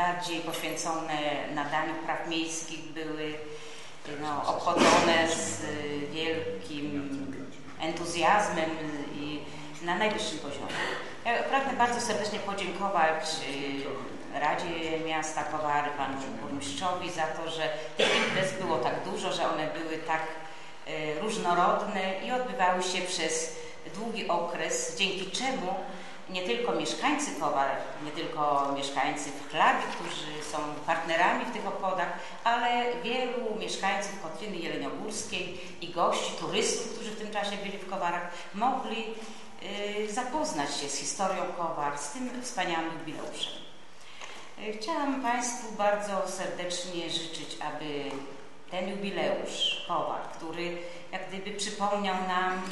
bardziej poświęcone nadaniu praw miejskich były no, obchodzone z wielkim entuzjazmem i na najwyższym poziomie. Ja pragnę bardzo serdecznie podziękować Radzie Miasta Kowary, panu burmistrzowi za to, że tych imprez było tak dużo, że one były tak różnorodne i odbywały się przez długi okres, dzięki czemu nie tylko mieszkańcy Kowar, nie tylko mieszkańcy w Chlabi, którzy są partnerami w tych obchodach, ale wielu mieszkańców Kotryny Jeleniogórskiej i gości, turystów, którzy w tym czasie byli w Kowarach, mogli y, zapoznać się z historią Kowar, z tym wspaniałym jubileuszem. Y, chciałam Państwu bardzo serdecznie życzyć, aby ten jubileusz Kowar, który jak gdyby przypomniał nam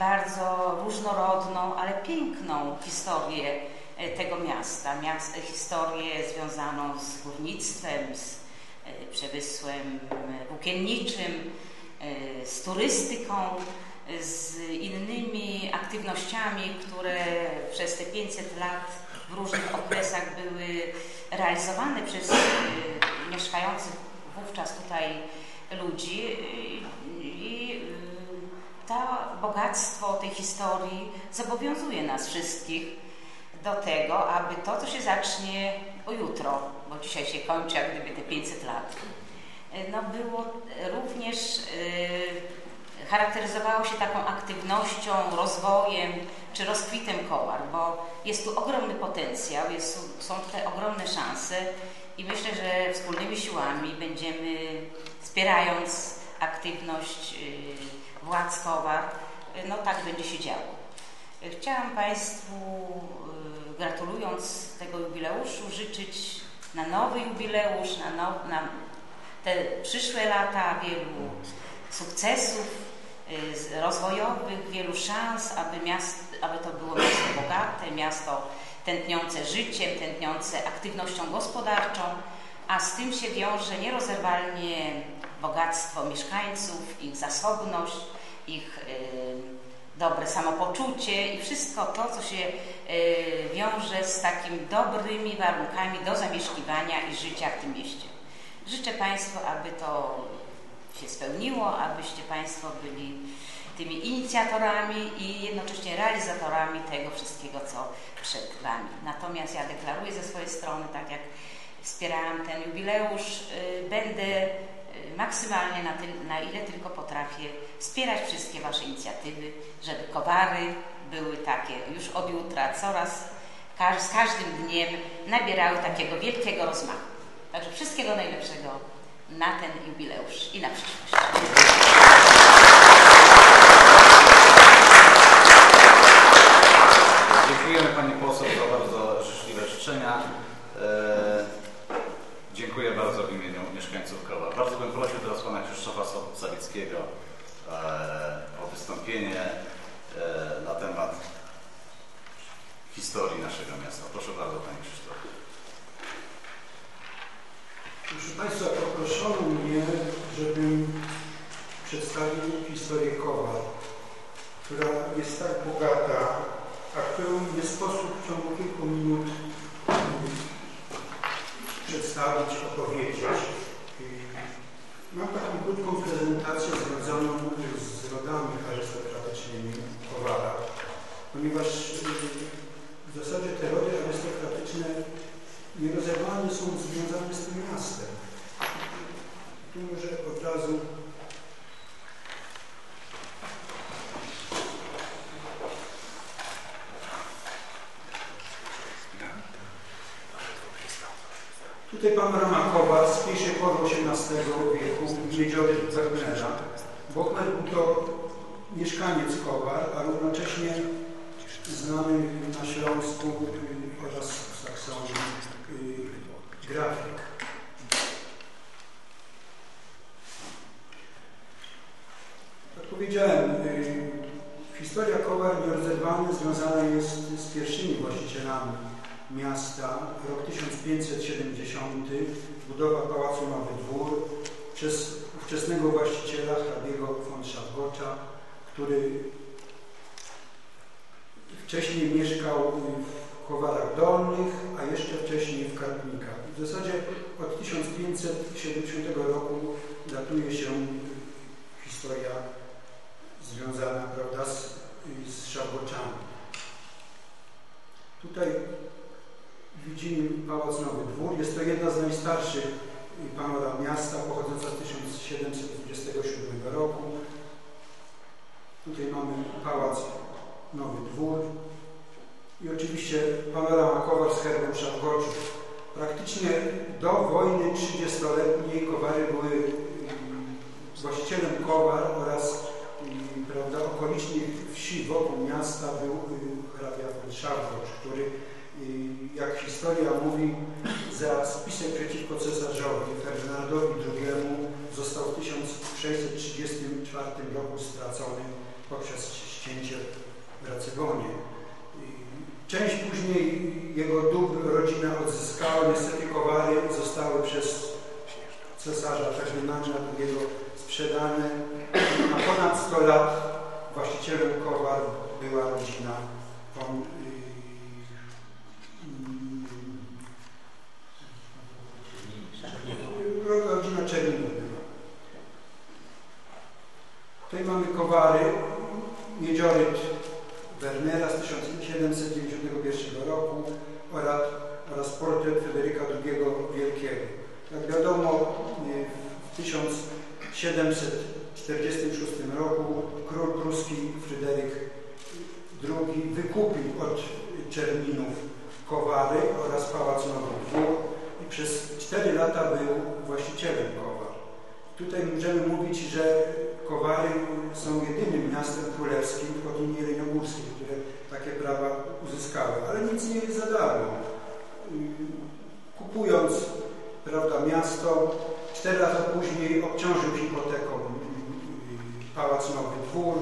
bardzo różnorodną, ale piękną historię e, tego miasta. Miast, historię związaną z górnictwem, z e, przemysłem włókienniczym, e, z turystyką, z innymi aktywnościami, które przez te 500 lat w różnych okresach były realizowane przez mieszkających wówczas tutaj ludzi to bogactwo tej historii zobowiązuje nas wszystkich do tego, aby to, co się zacznie jutro, bo dzisiaj się kończy jak gdyby te 500 lat, no było również yy, charakteryzowało się taką aktywnością, rozwojem czy rozkwitem kowar, bo jest tu ogromny potencjał, jest, są tutaj ogromne szanse i myślę, że wspólnymi siłami będziemy, wspierając aktywność yy, władz Kowar, no tak będzie się działo. Chciałam Państwu, y, gratulując tego jubileuszu, życzyć na nowy jubileusz, na, now, na te przyszłe lata wielu sukcesów y, rozwojowych, wielu szans, aby, miast, aby to było miasto bogate, miasto tętniące życiem, tętniące aktywnością gospodarczą, a z tym się wiąże nierozerwalnie bogactwo mieszkańców, ich zasobność, ich y, dobre samopoczucie i wszystko to, co się y, wiąże z takimi dobrymi warunkami do zamieszkiwania i życia w tym mieście. Życzę Państwu, aby to się spełniło, abyście Państwo byli tymi inicjatorami i jednocześnie realizatorami tego wszystkiego, co przed Wami. Natomiast ja deklaruję ze swojej strony, tak jak wspierałam ten jubileusz, y, będę maksymalnie na, ty, na ile tylko potrafię wspierać wszystkie Wasze inicjatywy, żeby kowary były takie już od jutra coraz, z każdym dniem nabierały takiego wielkiego rozmachu. Także wszystkiego najlepszego na ten jubileusz i na przyszłość. Dziękujemy Pani Poseł za bardzo życzliwe życzenia. Dziękuję bardzo w imieniu mieszkańców Kowa. Bardzo bym prosił teraz pana Krzysztofa Sawickiego e, o wystąpienie e, na temat historii naszego miasta. Proszę bardzo panie Krzysztofie. Proszę Państwa, poproszono mnie, żebym przedstawił historię Kowa, która jest tak bogata, a którą nie sposób w ciągu kilku minut przedstawić, opowiedzieć. Mam taką krótką prezentację związaną z rodami arystokratycznymi Kowala, ponieważ w zasadzie te rody arystokratyczne nierozerwalnie są związane z tym miastem. Tu może od razu Tutaj panorama Kowal z pierwszej połowy XVIII wieku miedziowy Bochmera. Bochmer był to mieszkaniec Kowal, a równocześnie znany na Śląsku y, oraz w Saksonii y, grafik. Jak powiedziałem, y, historia Kowal nierozerwalnie związana jest z pierwszymi właścicielami miasta, rok 1570, budowa Pałacu Nowy Dwór przez ówczesnego właściciela hrabiego von Szafgocza, który wcześniej mieszkał w Kowarach Dolnych, a jeszcze wcześniej w Karpnikach. W zasadzie od 1570 roku datuje się historia związana prawda, z, z. Tutaj widzimy Pałac Nowy Dwór. Jest to jedna z najstarszych panoram miasta, pochodząca z 1727 roku. Tutaj mamy Pałac Nowy Dwór i oczywiście panorama Kowar z herbem Szafgoczów. Praktycznie do wojny 30-letniej Kowary były mm, właścicielem Kowar oraz mm, prawda, okolicznych wsi wokół miasta był y, hrabia von Szafgocz, który jak historia mówi, za spisek przeciwko cesarzowi Ferdynandowi II został w 1634 roku stracony poprzez ścięcie w Racygonie. Część później jego dóbr rodzina odzyskała, niestety kowary zostały przez cesarza Ferdynanda II sprzedane. Na ponad 100 lat właścicielem kowar była rodzina von rodzina Czerninów. Kowary, miedzioryt Wernera z 1791 roku oraz, oraz portret Fryderyka II Wielkiego. Jak wiadomo, w 1746 roku król pruski Fryderyk II wykupił od Czerninów Kowary oraz Pałac Nowy Dwór i przez 4 lata był właścicielem Kowar. Tutaj możemy mówić, że Kowary są jedynym miastem królewskim w Kotlinie Jeleniogórskiej, które takie prawa uzyskały, ale nic nie jest za darmo. Kupując prawda, miasto, cztery lata później obciążył hipoteką Pałac Nowy Dwór,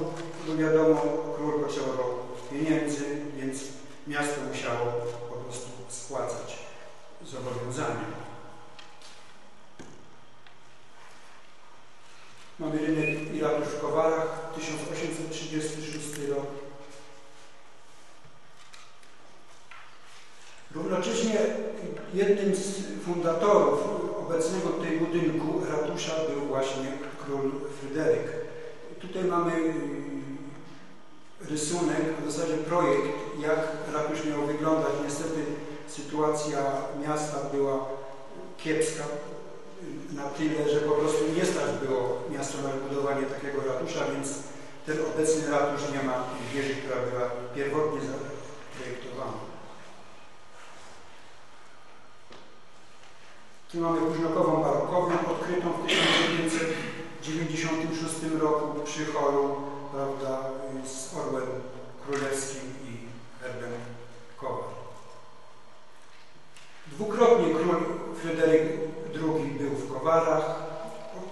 bo wiadomo, król potrzebował pieniędzy, więc miasto musiało po prostu spłacać zobowiązania. Mamy rynek i ratusz w Kowarach, 1836 rok. Równocześnie jednym z fundatorów obecnego tutaj budynku ratusza był właśnie król Fryderyk. Tutaj mamy rysunek, w zasadzie projekt, jak ratusz miał wyglądać. Niestety sytuacja miasta była kiepska na tyle, że po prostu nie stać było miasto na wybudowanie takiego ratusza, więc ten obecny ratusz nie ma wieży, która była pierwotnie zaprojektowana. Tu mamy późnokową barokową, odkrytą w 1996 roku przy cholu, prawda, z orłem królewskim i herbem Kowal. Dwukrotnie król Fryderyk II był w Kowarach,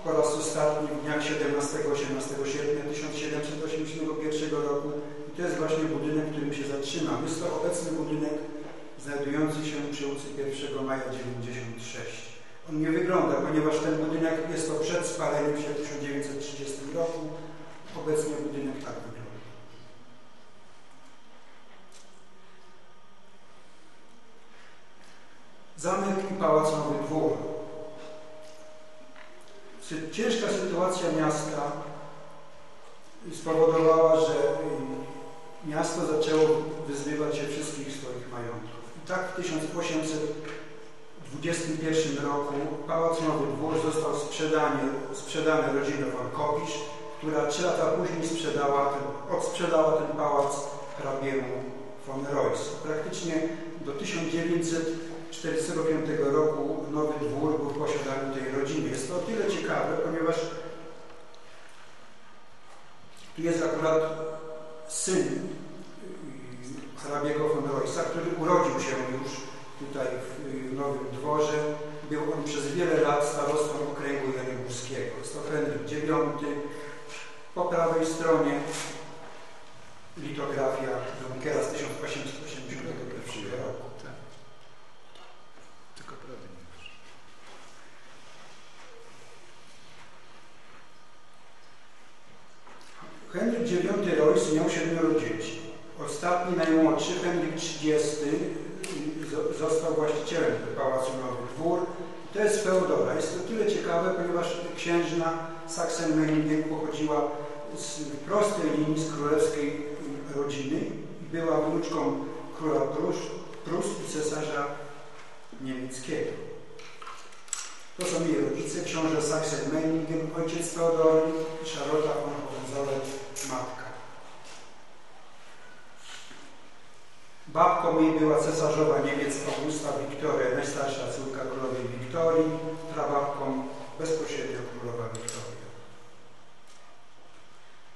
po raz ostatni w dniach 17-18 sierpnia 1781 roku. I to jest właśnie budynek, w którym się zatrzymam. Jest to obecny budynek znajdujący się przy ulicy 1 maja 96. On nie wygląda, ponieważ ten budynek jest to przed spaleniem się w 1930 roku. Obecnie budynek tak wygląda. Zamek i Pałac Nowy Dwór. Ciężka sytuacja miasta spowodowała, że miasto zaczęło wyzbywać się wszystkich swoich majątków. I tak w 1821 roku Pałac Nowy Dwór został sprzedany, sprzedany rodzinie Kopisz, która trzy lata później sprzedała ten, odsprzedała ten pałac hrabiemu von Reuss. Praktycznie do 1900 1945 roku Nowy Dwór był w posiadaniu tej rodziny. Jest to o tyle ciekawe, ponieważ tu jest akurat syn hrabiego von Roysa, który urodził się już tutaj w Nowym Dworze. Był on przez wiele lat starostą okręgu Jeleniogórskiego. Jest to Henryk IX. Po prawej stronie litografia Dunkera z 1881 roku. Henryk XXX został właścicielem Pałacu Nowy Dwór. To jest Feodora. Jest to tyle ciekawe, ponieważ księżna Sachsen-Meiningen pochodziła z prostej linii z królewskiej rodziny była wnuczką króla Prus i cesarza niemieckiego. To są jej rodzice, książę Sachsen-Meiningen, ojciec Feodory i Charlotte von Hohenzollern, matka. Babką jej była cesarzowa Niemiec Augusta Wiktoria, najstarsza córka królowej Wiktorii, prababką bezpośrednio królowa Wiktoria.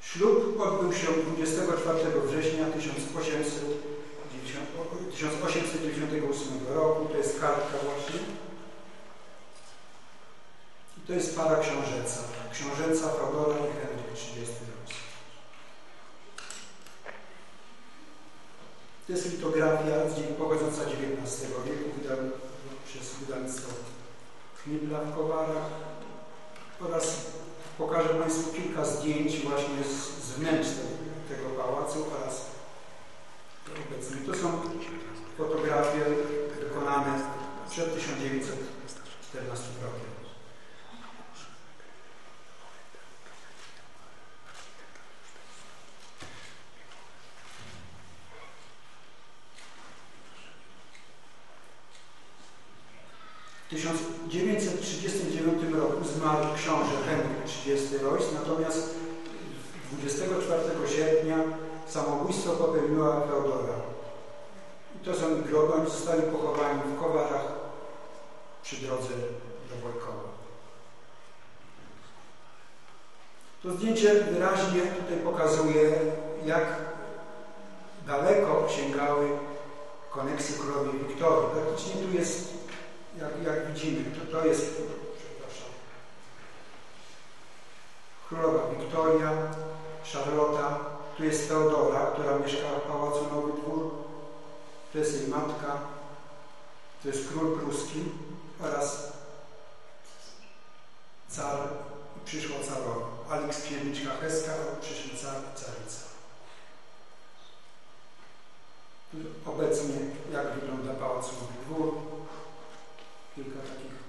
Ślub odbył się 24 września 1898 roku. To jest kartka właśnie. I to jest para książęca. Książęca Fabora i Henryk 30 To jest litografia z pochodząca XIX wieku, wydana przez wydawnictwo Knibla w Kowarach oraz pokażę Państwu kilka zdjęć właśnie z, z wnętrz tego pałacu oraz obecnie. To są fotografie wykonane przed 1914 rokiem. 1939 roku zmarł książę Henryk XXX Reuss, natomiast 24 sierpnia samobójstwo popełniła Feodora. I to są groby, oni zostali pochowani w Kowarach przy drodze do Wojkowa. To zdjęcie wyraźnie tutaj pokazuje, jak daleko sięgały koneksje królowej Wiktorii. Praktycznie tu jest jak, jak widzimy, to, to jest, przepraszam, królowa Wiktoria, Charlotta, tu jest Teodora, która mieszkała w Pałacu Nowy Dwór, to jest jej matka, to jest król pruski oraz car przyszła carowa. Aleks księżniczka Heska, a przyszły car carica. Obecnie jak wygląda Pałac Nowy Dwór, kilka takich.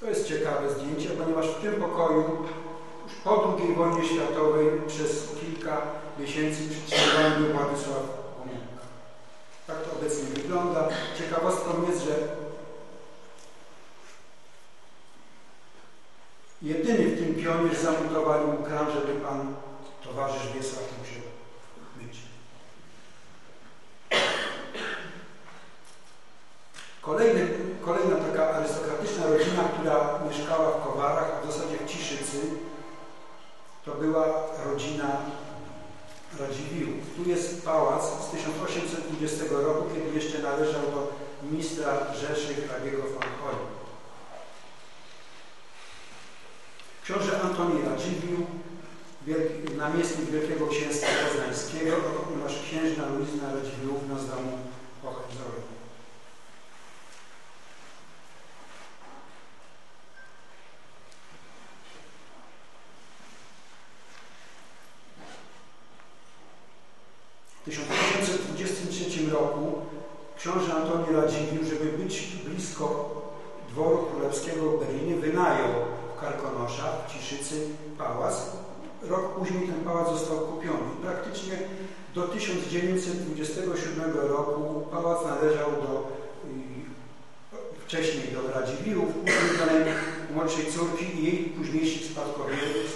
To jest ciekawe zdjęcie, ponieważ w tym pokoju już po II wojnie światowej przez kilka miesięcy przytrzymywany był Władysław Gomułka. Tak to obecnie wygląda. Ciekawostką jest, że jedyny w tym pionie zamontowali mu kran, żeby pan towarzysz musiał Kolejny, kolejna taka arystokratyczna rodzina, która mieszkała w Kowarach, w zasadzie w Ciszycy, to była rodzina Radziwiłłów. Tu jest pałac z 1820 roku, kiedy jeszcze należał do ministra Rzeszy hrabiego Hoym. Książę Antoni Radziwiłł, namiestnik Wielkiego Księstwa Poznańskiego oraz księżna Luizna Radziwiłłówna z domu Hohenzollern. W 1823 roku książę Antoni Radziwiłł, żeby być blisko dworu królewskiego w Berlinie, wynajął w Karkonoszach, w Ciszycy, pałac. Rok później ten pałac został kupiony. Praktycznie do 1927 roku pałac należał do wcześniej do Radziwiłłów, później córki i jej późniejszych spadkobierców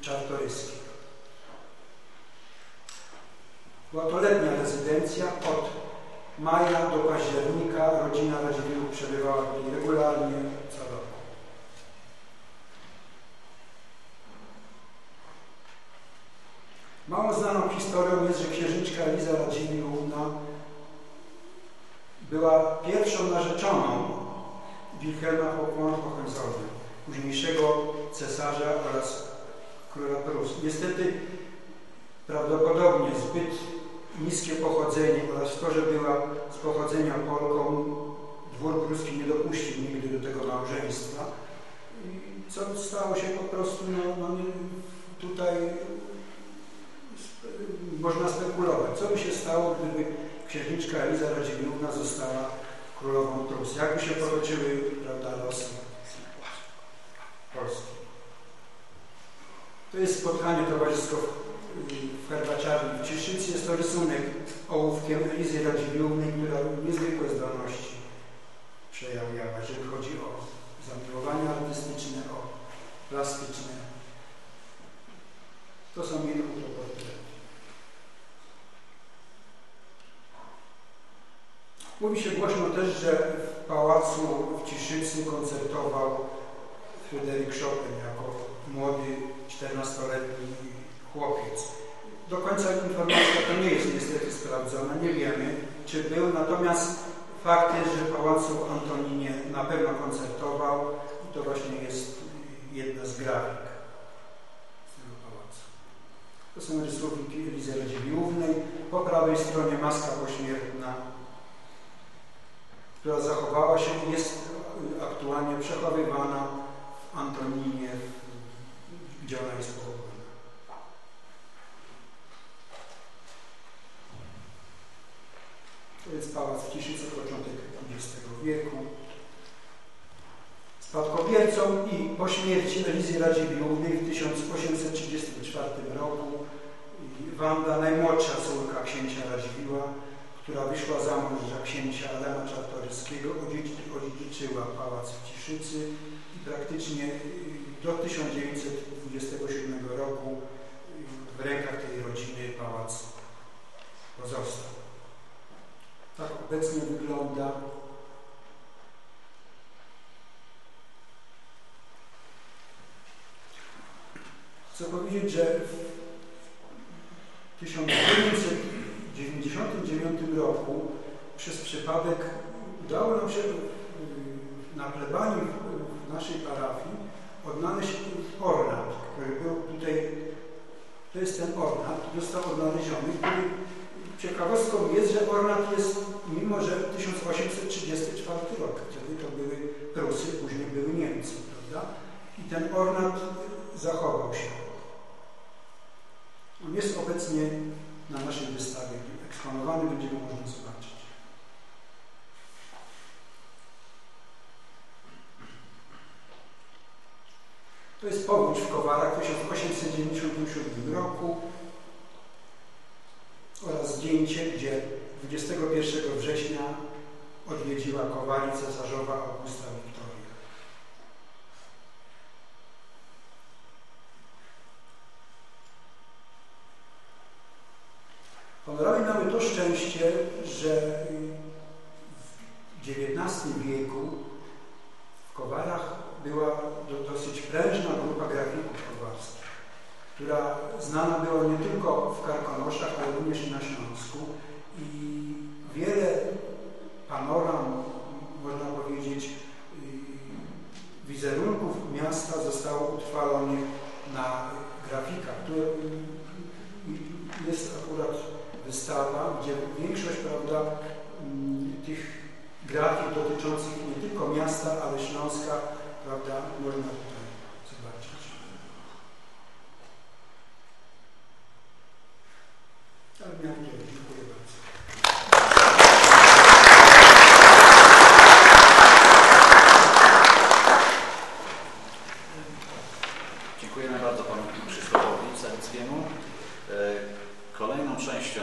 Czartoryskich. Była to letnia rezydencja. Od maja do października rodzina Radziwiłłów przebywała tutaj regularnie co roku. Mało znaną historią jest, że księżniczka Eliza Radziwiłłówna była pierwszą narzeczoną Wilhelma von Hohenzollern, późniejszego cesarza oraz króla Prus. Niestety prawdopodobnie zbyt niskie pochodzenie oraz to, że była z pochodzenia Polką, dwór pruski nie dopuścił nigdy do tego małżeństwa. Co stało się po prostu no, no tutaj można spekulować, co by się stało, gdyby księżniczka Eliza Radziwiłłówna została królową Prus. Jakby się potoczyły prawda, losy Polski. To jest spotkanie towarzysko w herbaciarni w Cieszycy. Jest to rysunek ołówkiem Elizy Radziwiłłównej, która niezwykłe zdolności przejawiała, jeżeli chodzi o zamiłowania artystyczne, o plastyczne. To są jej autoportrety. Mówi się głośno też, że w pałacu w Ciszycy koncertował Fryderyk Chopin jako młody, 14-letni chłopiec. Do końca informacja to nie jest niestety sprawdzona, nie wiemy, czy był, natomiast fakt jest, że w Pałacu Antoninie na pewno koncertował i to właśnie jest jedna z grafik z tego pałacu. To są rysунki Elizy Radziwiłłównej. Po prawej stronie maska pośmiertna która zachowała się i jest aktualnie przechowywana w Antoninie, gdzie ona jest pochowana. To jest pałac w Ciszyce, początek XX wieku. Spadkobiercą i po śmierci Elizy Radziwiłłównej w 1834 roku Wanda, najmłodsza córka księcia Radziwiła, która wyszła za mąż za księcia Adama Czartoryskiego, odziedziczyła pałac w Ciszycy i praktycznie y, do 1927 roku y, w rękach tej rodziny pałac pozostał. Tak obecnie wygląda Chcę powiedzieć, że w 1900 1999 roku przez przypadek udało nam się na plebanii w naszej parafii odnaleźć ornat, który był tutaj, to jest ten ornat, został odnaleziony, który ciekawostką jest, że ornat jest, mimo że 1834 rok, wtedy to były Prusy, później były Niemcy, prawda? I ten ornat zachował się. On jest obecnie na naszej wystawie eksponowany, będziemy można zobaczyć. To jest powódź w Kowarach w 1897 roku oraz zdjęcie, gdzie 21 września odwiedziła Kowali cesarzowa Augusta Wiktoria. Honorowi mamy to szczęście, że w XIX wieku w Kowarach była dosyć prężna grupa grafików kowarskich, która znana była nie tylko w Karkonoszach, ale również i na Śląsku i wiele panoram, można powiedzieć, wizerunków miasta zostało utrwalonych na grafikach, które jest akurat wystawa, gdzie większość prawda, mm, tych grafik dotyczących nie tylko miasta, ale Śląska prawda, można tutaj zobaczyć. Ale miałem dziękuję bardzo. Dziękujemy bardzo panu Krzysztofowi Sawickiemu. E, kolejną częścią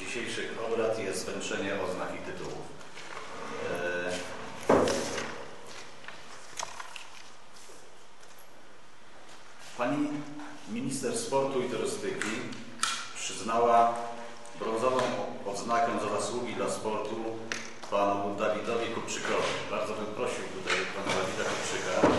dzisiejszych obrad jest wręczenie oznak i tytułów. E, pani minister sportu i turystyki przyznała brązową odznakę za zasługi dla sportu panu Dawidowi Kupczykowi. Bardzo bym prosił tutaj pana Dawida Kupczyka.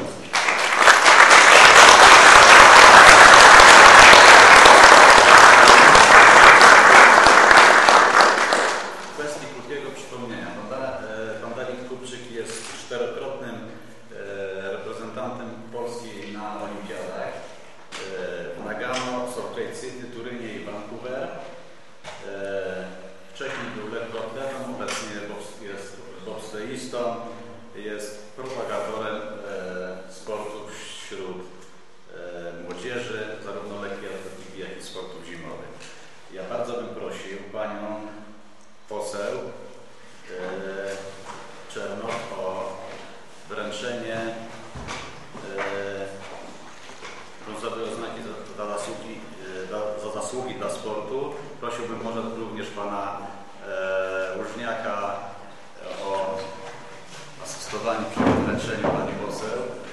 zdecydowanie przeciw leczeniu pani poseł.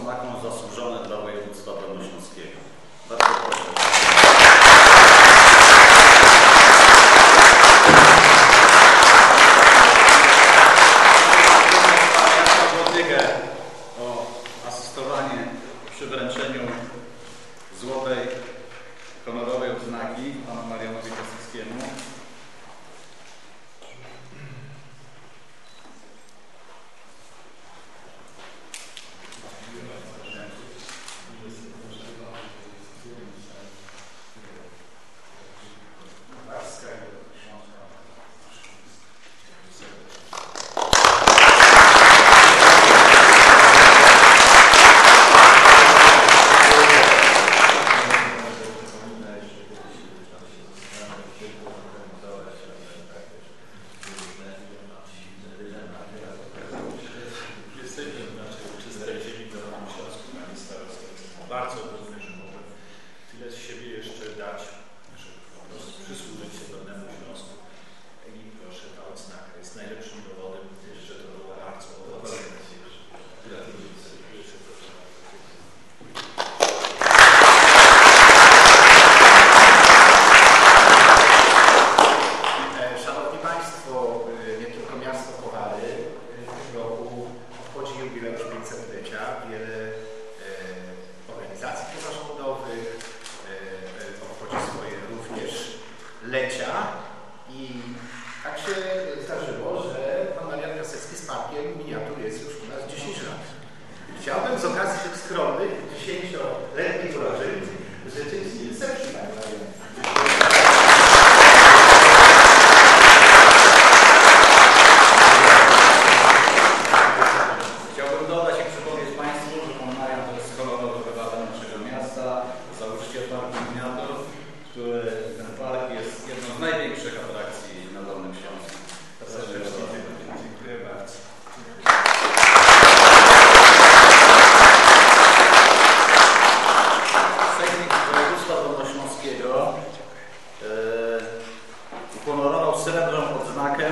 są taką zasłużoną אין שום דבר. uhonorował srebrną odznakę,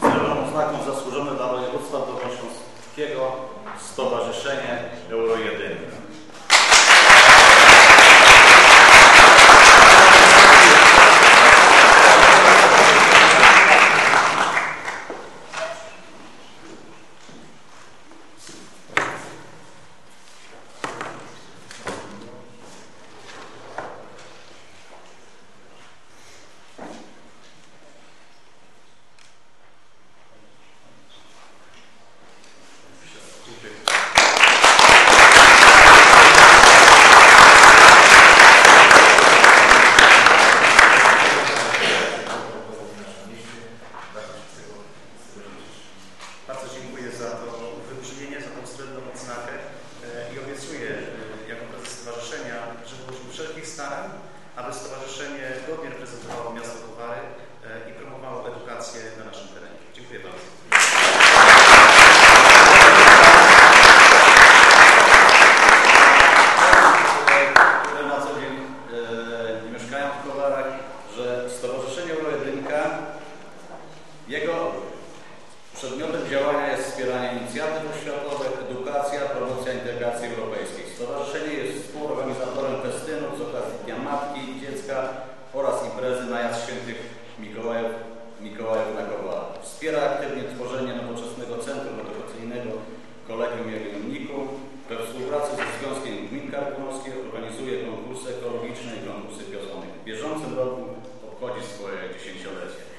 srebrną odznaką zasłużone dla województwa dolnośląskiego Stowarzyszenie Euro obchodzi swoje dziesięciolecie.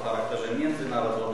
o charakterze międzynarodowym.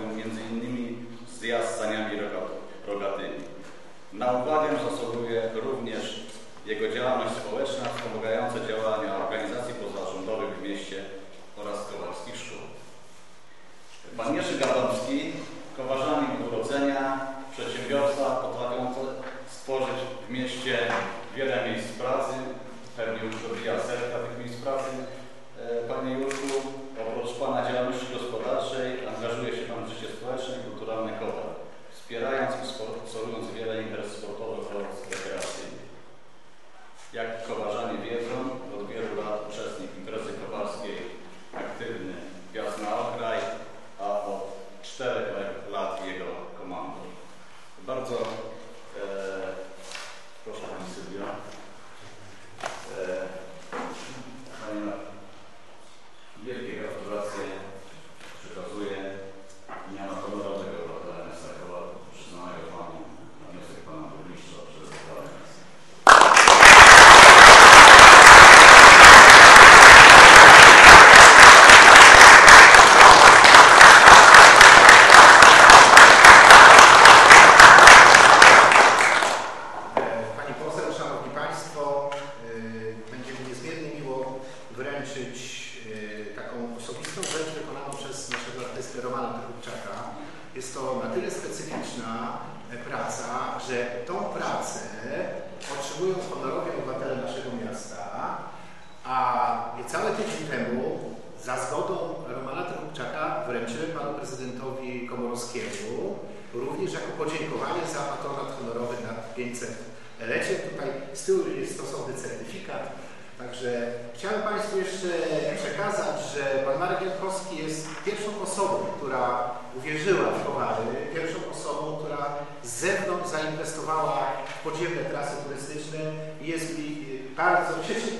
E, pan Marek Jankowski jest pierwszą osobą, która uwierzyła w Kowary, pierwszą osobą, która z zewnątrz zainwestowała w podziemne trasy turystyczne. I jest mi bardzo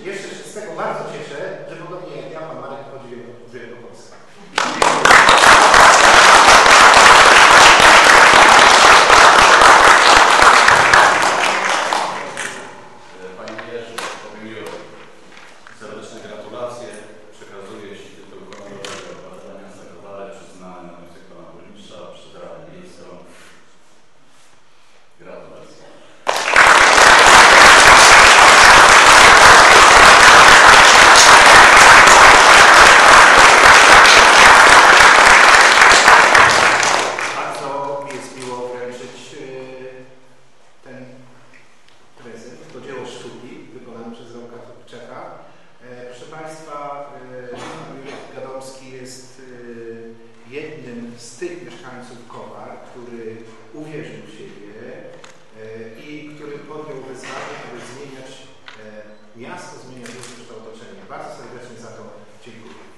jeszcze się z tego bardzo cieszę, że podobnie i kształt. Bardzo serdecznie za to dziękuję.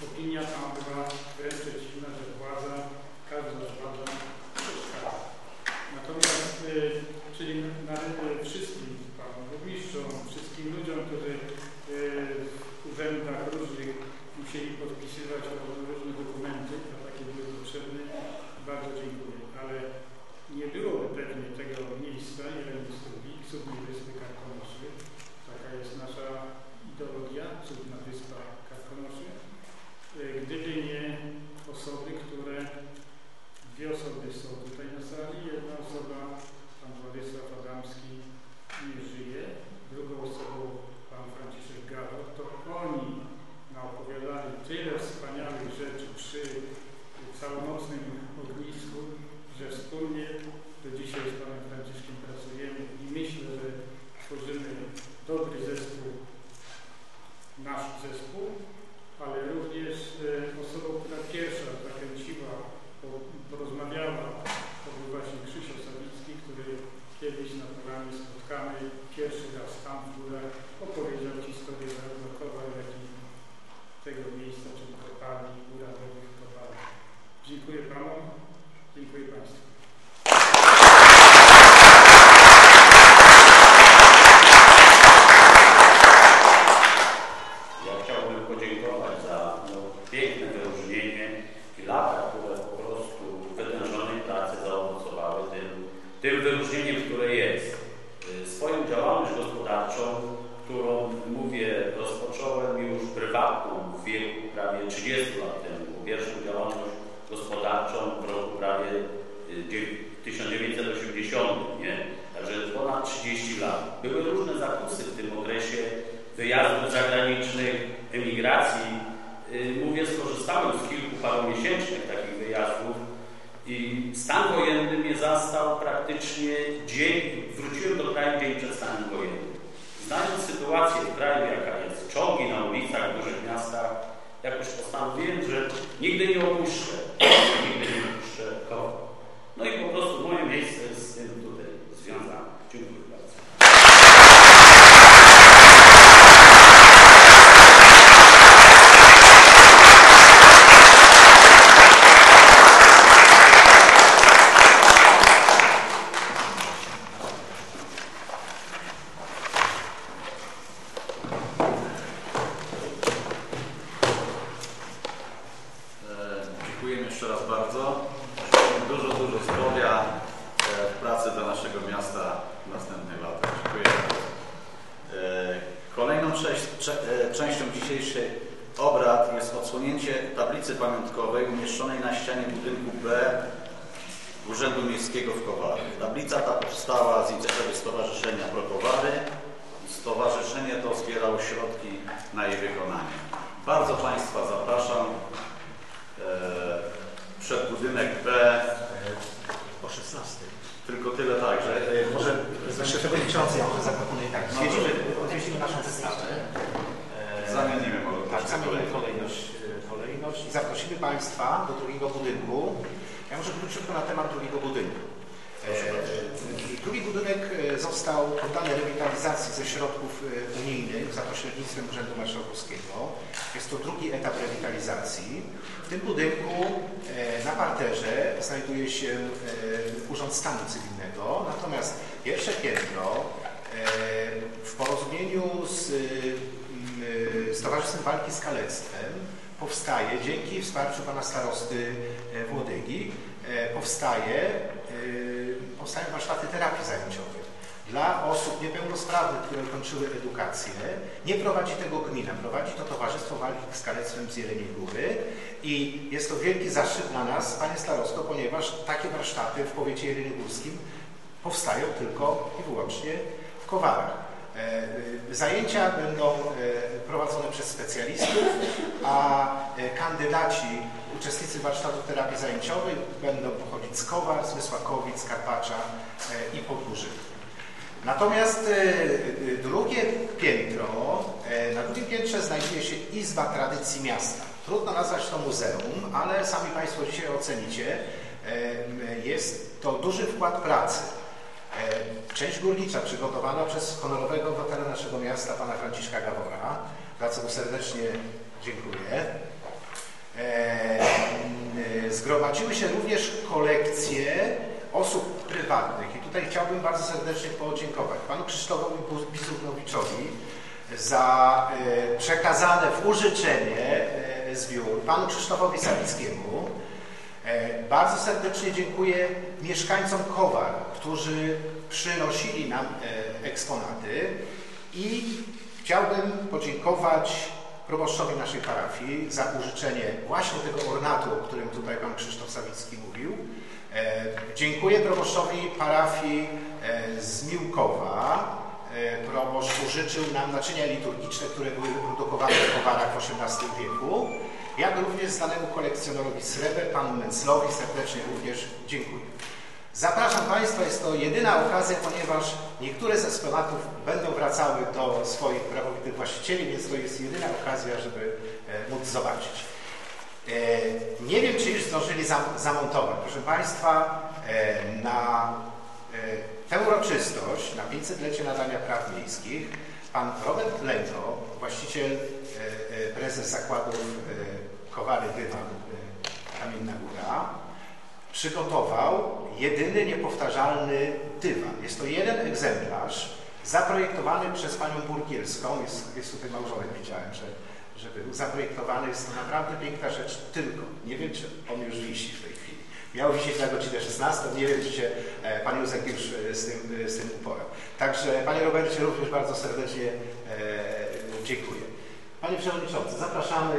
pequeñas został poddany rewitalizacji ze środków y, unijnych za pośrednictwem Urzędu Marszałkowskiego. Jest to drugi etap rewitalizacji. W tym budynku e, na parterze znajduje się e, Urząd Stanu Cywilnego, natomiast pierwsze piętro e, w porozumieniu z y, y, Stowarzystwem Walki z Kalectwem powstaje dzięki wsparciu pana starosty Włodygi powstaje, powstają warsztaty terapii zajęciowej dla osób niepełnosprawnych, które kończyły edukację. Nie prowadzi tego gmina, prowadzi to Towarzystwo Walki z Kalectwem z Jeleniej Góry i jest to wielki zaszczyt dla nas, Panie Starosto, ponieważ takie warsztaty w powiecie jeleniogórskim powstają tylko i wyłącznie w Kowarach. E, zajęcia będą e, prowadzone przez specjalistów, a e, kandydaci, uczestnicy warsztatów terapii zajęciowej będą pochodzić z Kowar, z Wysłakowic, Karpacza i Podgórzyk. Natomiast y, y, y, drugie piętro, na drugim piętrze znajduje się Izba Tradycji Miasta. Trudno nazwać to muzeum, ale sami Państwo dzisiaj ocenicie. Jest to duży wkład pracy. Część górnicza przygotowana przez honorowego obywatela naszego miasta, pana Franciszka Gawora, za co mu serdecznie dziękuję. E, zgromadziły się również kolekcje osób prywatnych. I tutaj chciałbym bardzo serdecznie podziękować panu Krzysztofowi Bizugnowiczowi za e, przekazane w użyczenie e, zbiór, panu Krzysztofowi Sawickiemu. E, Bardzo serdecznie dziękuję mieszkańcom Kowar, którzy przynosili nam eksponaty i chciałbym podziękować proboszczowi naszej parafii za użyczenie właśnie tego ornatu, o którym tutaj pan Krzysztof Sawicki mówił. E, Dziękuję proboszczowi parafii e, z Miłkowa. E, Proboszcz użyczył nam naczynia liturgiczne, które były wyprodukowane w Kowarach w XVIII wieku, jak również znanemu kolekcjonerowi sreber, panu Menclowi serdecznie również dziękuję. Zapraszam Państwa, jest to jedyna okazja, ponieważ niektóre z eksponatów będą wracały do swoich prawowitych właścicieli, więc to jest jedyna okazja, żeby móc zobaczyć. E, Nie wiem, czy już zdążyli zam- zamontować. Proszę Państwa, e, na e, tę uroczystość, na 500-lecie nadania praw miejskich, pan Robert Lenko, właściciel, prezes zakładów e, Kowary Dywan Kamienna Góra, przygotował jedyny niepowtarzalny dywan. Jest to jeden egzemplarz zaprojektowany przez panią Burgielską. Jest, jest tutaj małżonek, widziałem, że, że był zaprojektowany. Jest to naprawdę piękna rzecz, tylko nie wiem, czy on już wisi w tej chwili. Miał wisieć na godzinę 16, nie wiem, czy się e, pan Józek już e, z tym, e, z tym uporał. Także panie Robercie również bardzo serdecznie dziękuję. Panie Przewodniczący, zapraszamy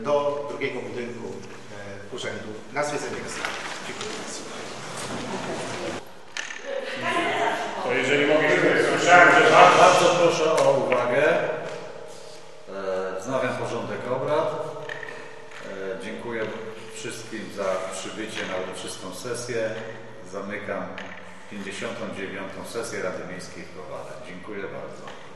do drugiego budynku urzędu na zwiedzenie wystawy. Dziękuję bardzo. To jeżeli mogę, słyszałem, że Ba- Bardzo proszę o Wznawiam porządek obrad. E, Dziękuję wszystkim za przybycie na uroczystą sesję. Zamykam 59. sesję Rady Miejskiej w Kowarach. Dziękuję bardzo.